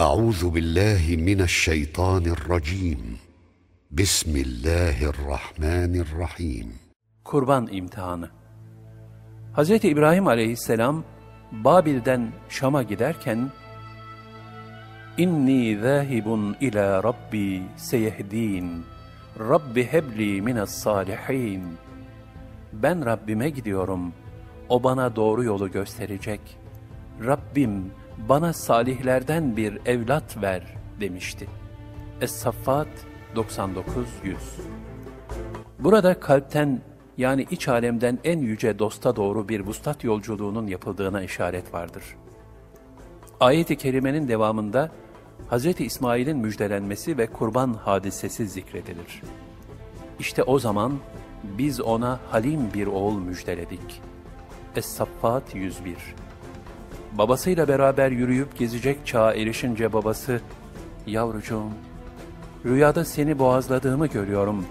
أعوذ بالله من الشيطان الرجيم بسم الله الرحمن الرحيم Kurban imtihanı. Hz. İbrahim aleyhisselam Babil'den Şam'a giderken İnni zâhibun ila Rabbi seyehdin Rabbi hebli minas salihin Ben Rabbime gidiyorum. O bana doğru yolu gösterecek. Rabbim bana salihlerden bir evlat ver demişti. Es-Saffat 99-100 Burada kalpten yani iç alemden en yüce dosta doğru bir vuslat yolculuğunun yapıldığına işaret vardır. Ayet-i kerimenin devamında Hz. İsmail'in müjdelenmesi ve kurban hadisesi zikredilir. İşte o zaman biz ona halim bir oğul müjdeledik. Es-Saffat 101 Babasıyla beraber yürüyüp gezecek çağa erişince babası, ''Yavrucuğum, rüyada seni boğazladığımı görüyorum.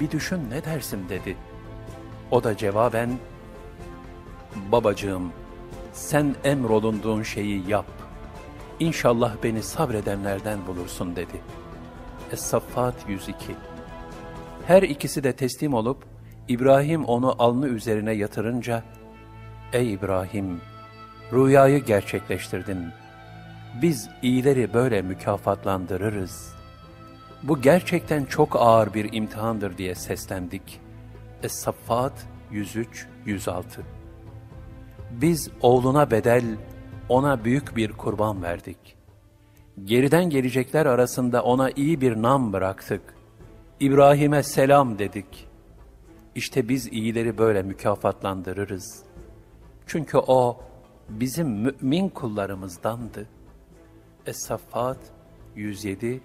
Bir düşün ne dersin?'' dedi. O da cevaben, ''Babacığım, sen emrolunduğun şeyi yap. İnşallah beni sabredenlerden bulursun.'' dedi. Es-Saffat 102 Her ikisi de teslim olup, İbrahim onu alnı üzerine yatırınca, ''Ey İbrahim, rüyayı gerçekleştirdin. Biz iyileri böyle mükafatlandırırız. Bu gerçekten çok ağır bir imtihandır diye seslendik. Es-Saffat 103-106 Biz oğluna bedel, ona büyük bir kurban verdik. Geriden gelecekler arasında ona iyi bir nam bıraktık. İbrahim'e selam dedik. İşte biz iyileri böyle mükafatlandırırız. Çünkü o, bizim mümin kullarımızdandı. Es-Saffat 107-111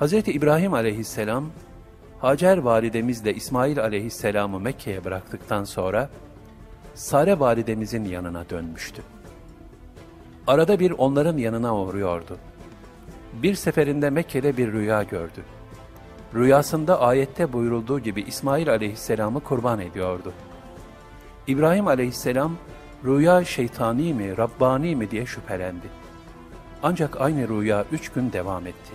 Hz. İbrahim aleyhisselam, Hacer validemizle İsmail aleyhisselamı Mekke'ye bıraktıktan sonra, Sare validemizin yanına dönmüştü. Arada bir onların yanına uğruyordu. Bir seferinde Mekke'de bir rüya gördü. Rüyasında ayette buyurulduğu gibi İsmail aleyhisselamı kurban ediyordu. İbrahim aleyhisselam rüya şeytani mi, Rabbani mi diye şüphelendi. Ancak aynı rüya üç gün devam etti.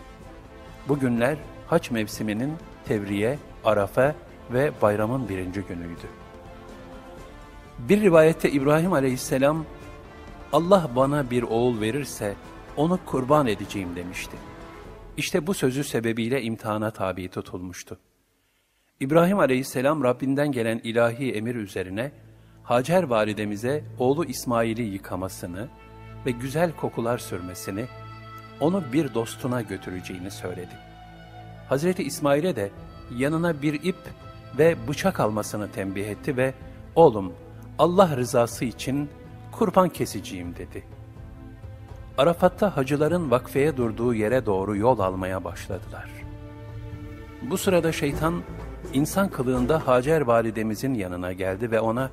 Bu günler haç mevsiminin Tevriye, Arafa ve bayramın birinci günüydü. Bir rivayette İbrahim aleyhisselam, Allah bana bir oğul verirse onu kurban edeceğim demişti. İşte bu sözü sebebiyle imtihana tabi tutulmuştu. İbrahim aleyhisselam Rabbinden gelen ilahi emir üzerine, Hacer validemize oğlu İsmail'i yıkamasını ve güzel kokular sürmesini, onu bir dostuna götüreceğini söyledi. Hazreti İsmail'e de yanına bir ip ve bıçak almasını tembih etti ve oğlum Allah rızası için kurban keseceğim dedi. Arafat'ta hacıların vakfeye durduğu yere doğru yol almaya başladılar. Bu sırada şeytan insan kılığında Hacer validemizin yanına geldi ve ona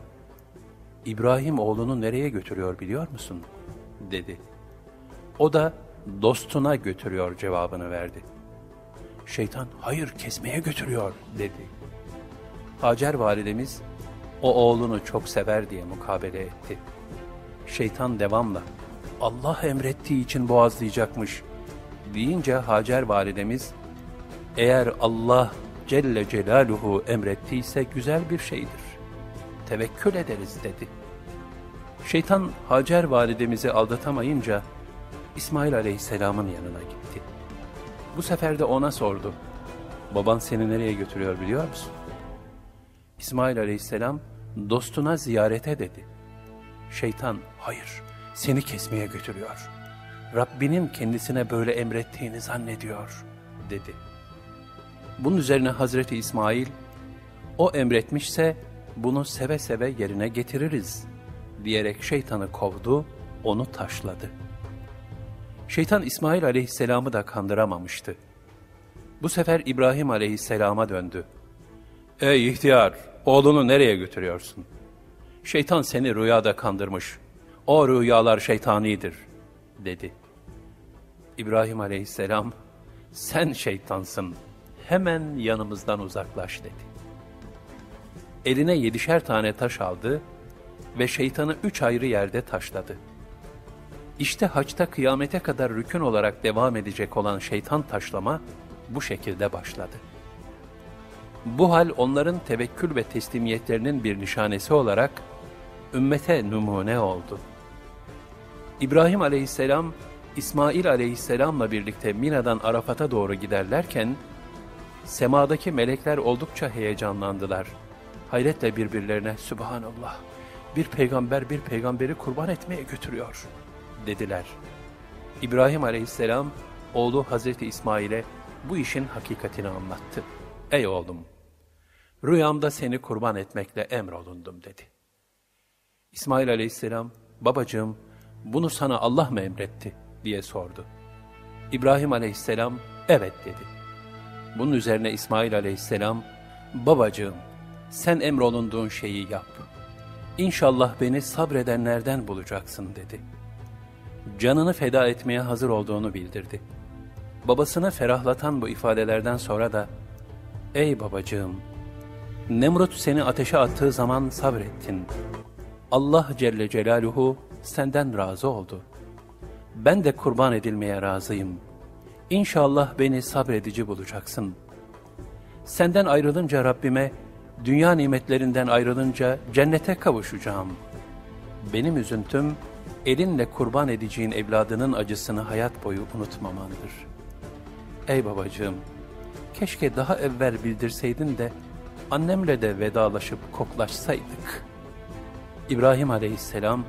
İbrahim oğlunu nereye götürüyor biliyor musun? dedi. O da dostuna götürüyor cevabını verdi. Şeytan hayır kesmeye götürüyor dedi. Hacer validemiz o oğlunu çok sever diye mukabele etti. Şeytan devamla Allah emrettiği için boğazlayacakmış deyince Hacer validemiz eğer Allah Celle Celaluhu emrettiyse güzel bir şeydir tevekkül ederiz dedi. Şeytan Hacer validemizi aldatamayınca İsmail aleyhisselamın yanına gitti. Bu sefer de ona sordu. Baban seni nereye götürüyor biliyor musun? İsmail aleyhisselam dostuna ziyarete dedi. Şeytan hayır seni kesmeye götürüyor. Rabbinin kendisine böyle emrettiğini zannediyor dedi. Bunun üzerine Hazreti İsmail o emretmişse bunu seve seve yerine getiririz diyerek şeytanı kovdu, onu taşladı. Şeytan İsmail aleyhisselamı da kandıramamıştı. Bu sefer İbrahim aleyhisselama döndü. Ey ihtiyar, oğlunu nereye götürüyorsun? Şeytan seni rüyada kandırmış. O rüyalar şeytanidir, dedi. İbrahim aleyhisselam, sen şeytansın, hemen yanımızdan uzaklaş dedi eline yedişer tane taş aldı ve şeytanı üç ayrı yerde taşladı. İşte haçta kıyamete kadar rükün olarak devam edecek olan şeytan taşlama bu şekilde başladı. Bu hal onların tevekkül ve teslimiyetlerinin bir nişanesi olarak ümmete numune oldu. İbrahim aleyhisselam, İsmail aleyhisselamla birlikte Mina'dan Arafat'a doğru giderlerken, semadaki melekler oldukça heyecanlandılar. Hayretle birbirlerine, Sübhanallah, bir peygamber bir peygamberi kurban etmeye götürüyor, dediler. İbrahim aleyhisselam, oğlu Hazreti İsmail'e bu işin hakikatini anlattı. Ey oğlum, rüyamda seni kurban etmekle emrolundum dedi. İsmail aleyhisselam, babacığım bunu sana Allah mı emretti diye sordu. İbrahim aleyhisselam, evet dedi. Bunun üzerine İsmail aleyhisselam, babacığım sen emrolunduğun şeyi yap. İnşallah beni sabredenlerden bulacaksın dedi. Canını feda etmeye hazır olduğunu bildirdi. Babasını ferahlatan bu ifadelerden sonra da, Ey babacığım, Nemrut seni ateşe attığı zaman sabrettin. Allah Celle Celaluhu senden razı oldu. Ben de kurban edilmeye razıyım. İnşallah beni sabredici bulacaksın. Senden ayrılınca Rabbime, dünya nimetlerinden ayrılınca cennete kavuşacağım. Benim üzüntüm, elinle kurban edeceğin evladının acısını hayat boyu unutmamandır. Ey babacığım, keşke daha evvel bildirseydin de annemle de vedalaşıp koklaşsaydık. İbrahim aleyhisselam,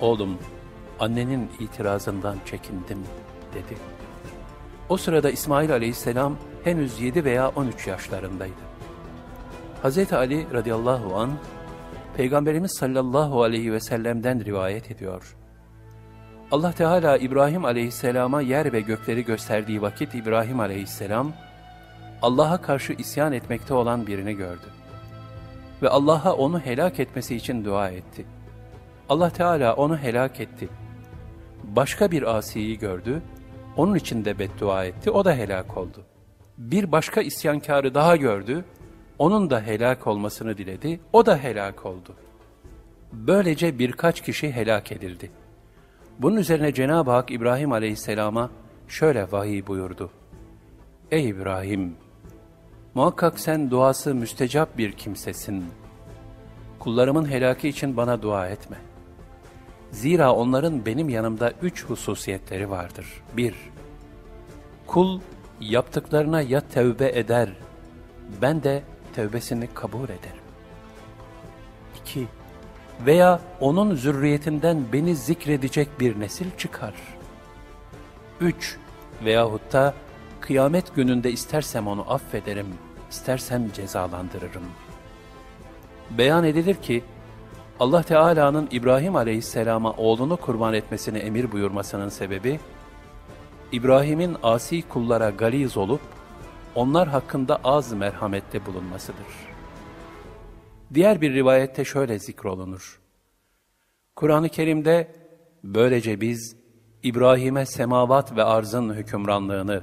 oğlum annenin itirazından çekindim dedi. O sırada İsmail aleyhisselam henüz 7 veya 13 yaşlarındaydı. Hz. Ali radıyallahu an Peygamberimiz sallallahu aleyhi ve sellem'den rivayet ediyor. Allah Teala İbrahim aleyhisselama yer ve gökleri gösterdiği vakit İbrahim aleyhisselam, Allah'a karşı isyan etmekte olan birini gördü. Ve Allah'a onu helak etmesi için dua etti. Allah Teala onu helak etti. Başka bir asiyi gördü, onun için de beddua etti, o da helak oldu. Bir başka isyankarı daha gördü, onun da helak olmasını diledi, o da helak oldu. Böylece birkaç kişi helak edildi. Bunun üzerine Cenab-ı Hak İbrahim aleyhisselama şöyle vahiy buyurdu. Ey İbrahim! Muhakkak sen duası müstecap bir kimsesin. Kullarımın helaki için bana dua etme. Zira onların benim yanımda üç hususiyetleri vardır. Bir, kul yaptıklarına ya tevbe eder, ben de tevbesini kabul ederim. İki, veya onun zürriyetinden beni zikredecek bir nesil çıkar. Üç, veyahut da kıyamet gününde istersem onu affederim, istersem cezalandırırım. Beyan edilir ki, Allah Teala'nın İbrahim Aleyhisselam'a oğlunu kurban etmesini emir buyurmasının sebebi, İbrahim'in asi kullara galiz olup, onlar hakkında az merhamette bulunmasıdır. Diğer bir rivayette şöyle zikrolunur. Kur'an-ı Kerim'de böylece biz İbrahim'e semavat ve arzın hükümranlığını,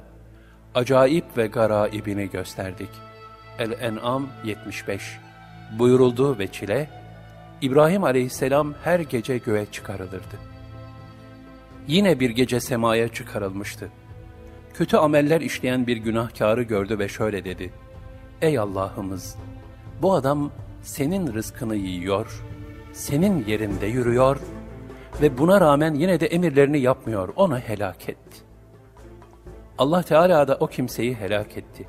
acayip ve garaibini gösterdik. El-En'am 75 Buyurulduğu ve çile, İbrahim aleyhisselam her gece göğe çıkarılırdı. Yine bir gece semaya çıkarılmıştı. Kötü ameller işleyen bir günahkarı gördü ve şöyle dedi. Ey Allah'ımız! Bu adam senin rızkını yiyor, senin yerinde yürüyor ve buna rağmen yine de emirlerini yapmıyor, onu helak et. Allah Teala da o kimseyi helak etti.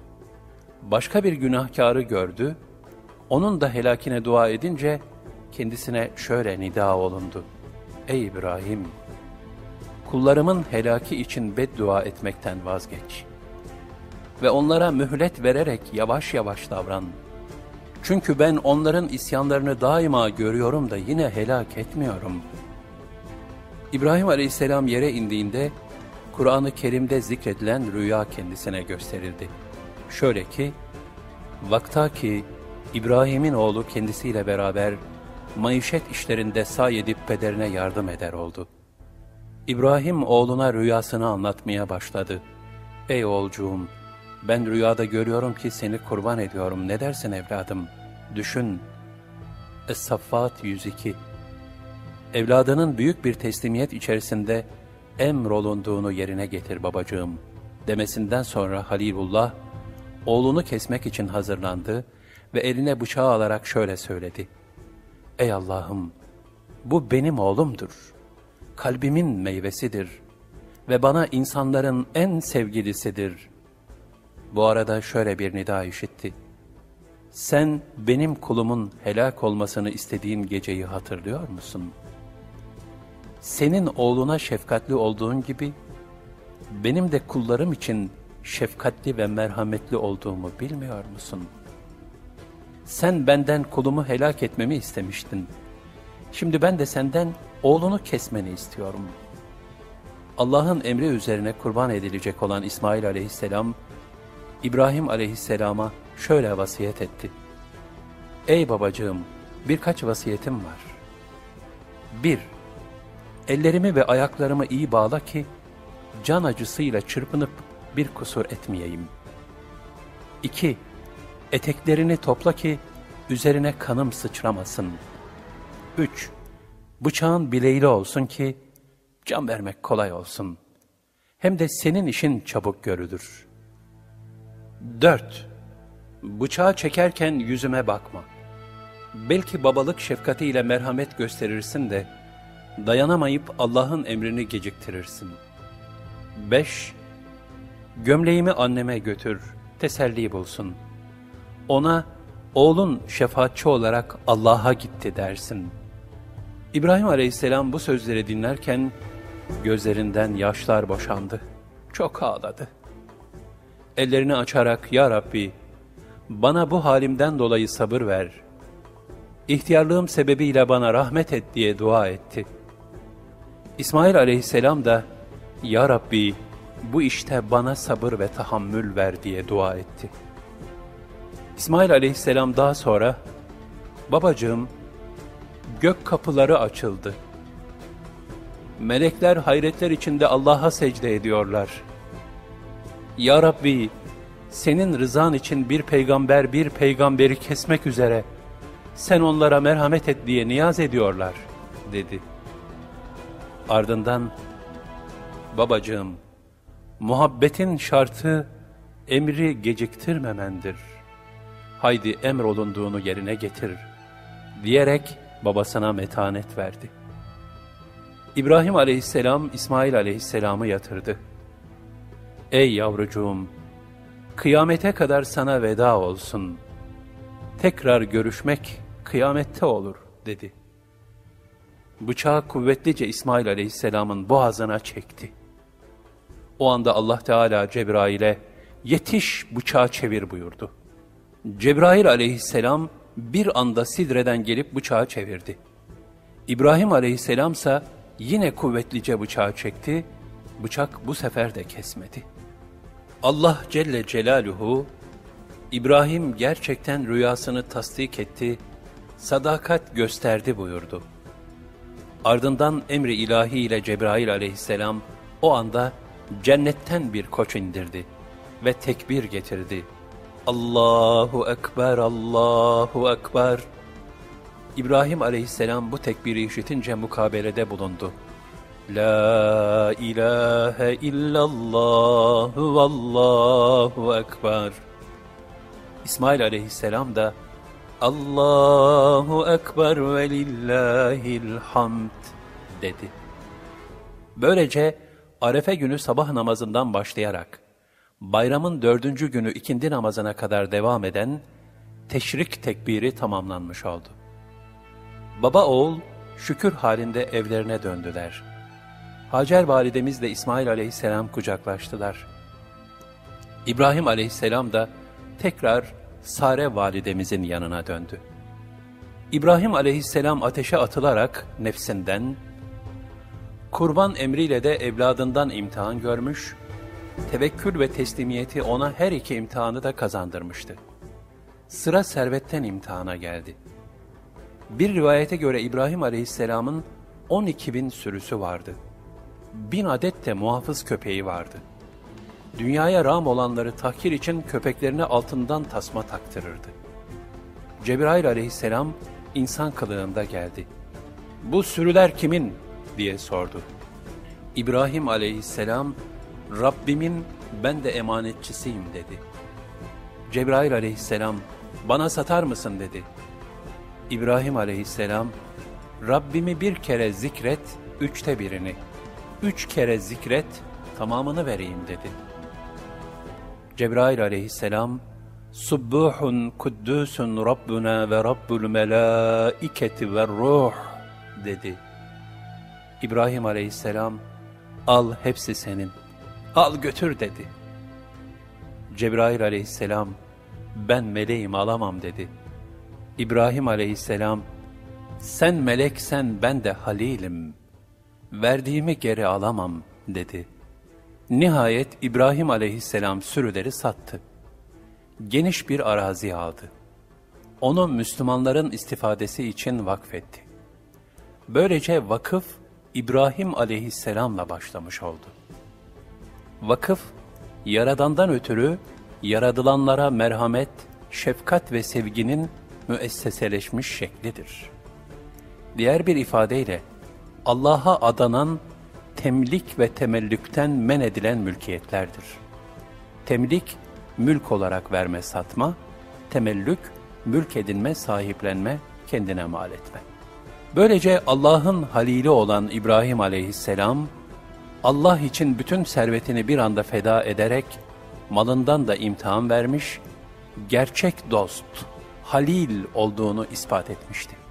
Başka bir günahkarı gördü, onun da helakine dua edince kendisine şöyle nida olundu. Ey İbrahim! Kullarımın helaki için beddua etmekten vazgeç. Ve onlara mühlet vererek yavaş yavaş davran. Çünkü ben onların isyanlarını daima görüyorum da yine helak etmiyorum. İbrahim aleyhisselam yere indiğinde, Kur'an-ı Kerim'de zikredilen rüya kendisine gösterildi. Şöyle ki, vakta ki İbrahim'in oğlu kendisiyle beraber maişet işlerinde say edip pederine yardım eder oldu. İbrahim oğluna rüyasını anlatmaya başladı. Ey oğulcuğum, ben rüyada görüyorum ki seni kurban ediyorum. Ne dersin evladım? Düşün. Es-Saffat 102 evladının büyük bir teslimiyet içerisinde emrolunduğunu yerine getir babacığım demesinden sonra Halilullah oğlunu kesmek için hazırlandı ve eline bıçağı alarak şöyle söyledi. Ey Allah'ım bu benim oğlumdur. Kalbimin meyvesidir ve bana insanların en sevgilisidir. Bu arada şöyle bir nida işitti. Sen benim kulumun helak olmasını istediğin geceyi hatırlıyor musun? Senin oğluna şefkatli olduğun gibi, benim de kullarım için şefkatli ve merhametli olduğumu bilmiyor musun? Sen benden kulumu helak etmemi istemiştin. Şimdi ben de senden oğlunu kesmeni istiyorum. Allah'ın emri üzerine kurban edilecek olan İsmail aleyhisselam, İbrahim aleyhisselama şöyle vasiyet etti. Ey babacığım, birkaç vasiyetim var. 1. Ellerimi ve ayaklarımı iyi bağla ki, can acısıyla çırpınıp bir kusur etmeyeyim. 2. Eteklerini topla ki, üzerine kanım sıçramasın. 3. Bıçağın bileğiyle olsun ki, can vermek kolay olsun. Hem de senin işin çabuk görülür. 4. Bıçağı çekerken yüzüme bakma. Belki babalık şefkatiyle merhamet gösterirsin de, dayanamayıp Allah'ın emrini geciktirirsin. 5. Gömleğimi anneme götür, teselli bulsun. Ona, oğlun şefaatçi olarak Allah'a gitti dersin. İbrahim aleyhisselam bu sözleri dinlerken, gözlerinden yaşlar boşandı. Çok ağladı. Ellerini açarak, Ya Rabbi, bana bu halimden dolayı sabır ver. İhtiyarlığım sebebiyle bana rahmet et diye dua etti. İsmail aleyhisselam da, Ya Rabbi, bu işte bana sabır ve tahammül ver diye dua etti. İsmail aleyhisselam daha sonra, Babacığım, gök kapıları açıldı. Melekler hayretler içinde Allah'a secde ediyorlar. Ya Rabbi, senin rızan için bir peygamber bir peygamberi kesmek üzere, sen onlara merhamet et diye niyaz ediyorlar, dedi. Ardından, babacığım, muhabbetin şartı emri geciktirmemendir. Haydi emrolunduğunu yerine getir, diyerek babasına metanet verdi. İbrahim aleyhisselam, İsmail aleyhisselamı yatırdı. Ey yavrucuğum, kıyamete kadar sana veda olsun. Tekrar görüşmek kıyamette olur, dedi. Bıçağı kuvvetlice İsmail aleyhisselamın boğazına çekti. O anda Allah Teala Cebrail'e, yetiş bıçağı çevir buyurdu. Cebrail aleyhisselam bir anda Sidre'den gelip bıçağı çevirdi. İbrahim aleyhisselam ise yine kuvvetlice bıçağı çekti, bıçak bu sefer de kesmedi. Allah Celle Celaluhu, İbrahim gerçekten rüyasını tasdik etti, sadakat gösterdi buyurdu. Ardından emri ilahi ile Cebrail aleyhisselam o anda cennetten bir koç indirdi ve tekbir getirdi. Allahu Ekber, Allahu Ekber. İbrahim aleyhisselam bu tekbiri işitince mukabelede bulundu. La ilahe illallah vallahu ekber. İsmail aleyhisselam da Allahu ekber ve lillahil hamd dedi. Böylece Arefe günü sabah namazından başlayarak bayramın dördüncü günü ikindi namazına kadar devam eden teşrik tekbiri tamamlanmış oldu. Baba oğul şükür halinde evlerine döndüler. Hacer validemizle İsmail aleyhisselam kucaklaştılar. İbrahim aleyhisselam da tekrar Sare validemizin yanına döndü. İbrahim aleyhisselam ateşe atılarak nefsinden, kurban emriyle de evladından imtihan görmüş, tevekkül ve teslimiyeti ona her iki imtihanı da kazandırmıştı. Sıra servetten imtihana geldi. Bir rivayete göre İbrahim aleyhisselamın 12 bin sürüsü vardı. Bin adet de muhafız köpeği vardı. Dünyaya ram olanları tahkir için köpeklerine altından tasma taktırırdı. Cebrail aleyhisselam insan kılığında geldi. bu sürüler kimin diye sordu. İbrahim aleyhisselam, Rabbimin ben de emanetçisiyim dedi. Cebrail aleyhisselam, bana satar mısın dedi. İbrahim aleyhisselam, Rabbimi bir kere zikret, üçte birini. Üç kere zikret, tamamını vereyim dedi. Cebrail aleyhisselam, Subbuhun kuddusun Rabbuna ve Rabbul melaiketi ve ruh dedi. İbrahim aleyhisselam, al hepsi senin, al götür dedi. Cebrail aleyhisselam, ben meleğim alamam dedi. İbrahim aleyhisselam, sen meleksen ben de halilim, verdiğimi geri alamam dedi. Nihayet İbrahim aleyhisselam sürüleri sattı. Geniş bir arazi aldı. Onu Müslümanların istifadesi için vakfetti. Böylece vakıf İbrahim aleyhisselamla başlamış oldu. Vakıf, Yaradan'dan ötürü yaradılanlara merhamet, şefkat ve sevginin müesseseleşmiş şeklidir. Diğer bir ifadeyle, Allah'a adanan temlik ve temellükten men edilen mülkiyetlerdir. Temlik, mülk olarak verme satma, temellük, mülk edinme, sahiplenme, kendine mal etme. Böylece Allah'ın halili olan İbrahim aleyhisselam, Allah için bütün servetini bir anda feda ederek, malından da imtihan vermiş, gerçek dost, halil olduğunu ispat etmişti.